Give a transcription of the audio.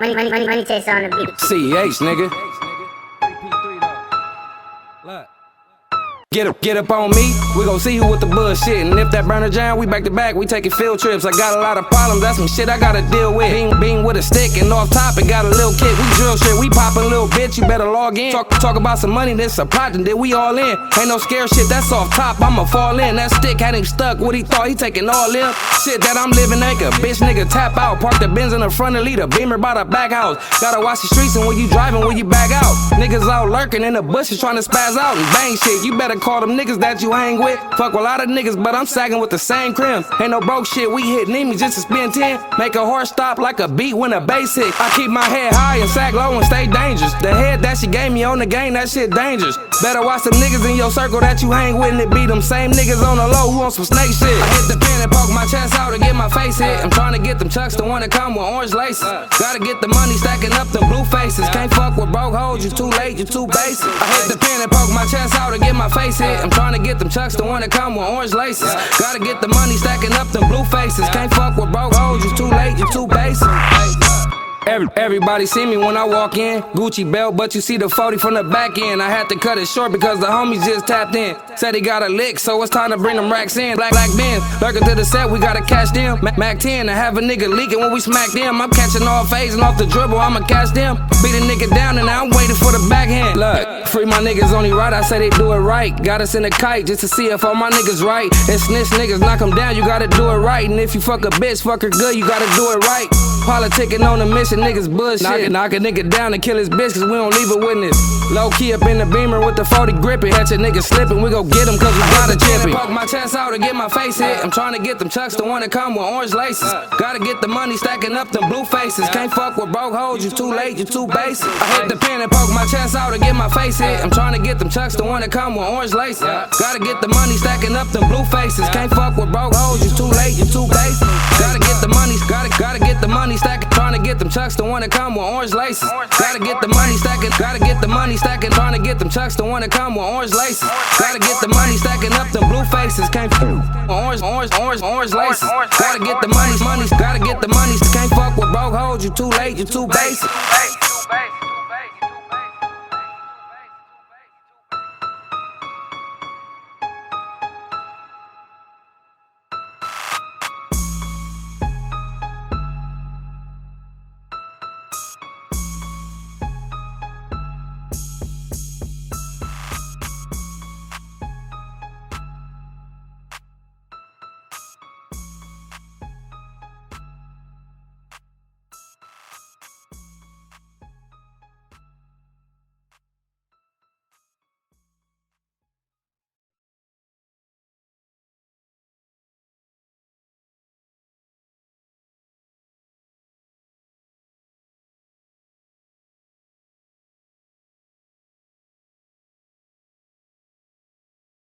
Money, money, money, money chase on the beat. CEH, nigga. Get up, get up on me. We gon' see who with the bullshit. And if that burner jam, we back to back. We taking field trips. I got a lot of problems. That's some shit I gotta deal with. Being, being with a stick and off top, it got a little kick. We drill shit. We poppin' little bitch. You better log in. Talk, talk about some money. This a project that we all in. Ain't no scare shit. That's off top. I'ma fall in. That stick had him stuck. What he thought he taking all in. Shit that I'm living a bitch nigga tap out. Park the Benz in the front and lead a beamer by the back house. Gotta watch the streets and when you driving, when you back out. Niggas out lurking in the bushes trying to spaz out and bang shit. You better call them niggas that you hang with. Fuck a lot of niggas, but I'm sagging with the same crim. Ain't no broke shit, we hit Nemi just to spend 10. Make a horse stop like a beat when a bass hit. I keep my head high and sag low and stay dangerous. The head that she gave me on the game, that shit dangerous. Better watch some niggas in your circle that you hang with and it be them same niggas on the low who on some snake shit. I hit the pen and poke my chest out to get my face hit. I'm trying to get them chucks, the one that come with orange laces. Gotta get the money stacking up them blue faces. Can't fuck with broke hoes, you too late, you too basic. I hit the pen and poke my chest out to get my face hit. I'm trying to get them chucks, the one that come with orange laces. Gotta get the money stacking up them blue faces. Can't fuck with broke hoes, you too late, you too basic. Every, everybody see me when I walk in. Gucci belt, but you see the 40 from the back end. I had to cut it short because the homies just tapped in. Said he got a lick, so it's time to bring them racks in. Black black Benz, lurking to the set, we gotta catch them. Mac, Mac 10 to have a nigga leaking when we smack them. I'm catching all phasing off the dribble, I'ma catch them. Beat a nigga down and I'm waiting for the. Look, free my niggas only right, I say they do it right. Got us in a kite just to see if all my niggas right. And snitch niggas knock them down, you gotta do it right. And if you fuck a bitch, fuck her good, you gotta do it right. Politicking on a mission, niggas bullshit. Knock, it, knock a nigga down and kill his bitch, cause we don't leave a witness. Low key up in the beamer with the 40 gripping. Catch a nigga slipping, we gon' get him cause we got a champion. Poke my chest out to get my face hit. I'm trying to get them chucks, the one that come with orange laces. Gotta get the money stacking up them blue faces. Can't fuck with broke hoes, you too late, you too basic. I hit the pen and poke my chest out to get my face hit. I'm trying to get them chucks, the one that come with orange laces. Gotta get the money stacking up them blue faces. Can't fuck with broke hoes, you too late, you too basic. Gotta get the money, gotta gotta get the money stacking. Trying to get them chucks, the one that come with orange laces. Gotta get the money stacking, gotta get the money stacking. Trying to get them chucks, the one that come with orange laces. Gotta get the money stacking up them blue faces. Can't fuck orange, orange, orange, orange laces. Gotta get the money, money, gotta get the money. Can't fuck with broke hoes, you too late, you too basic.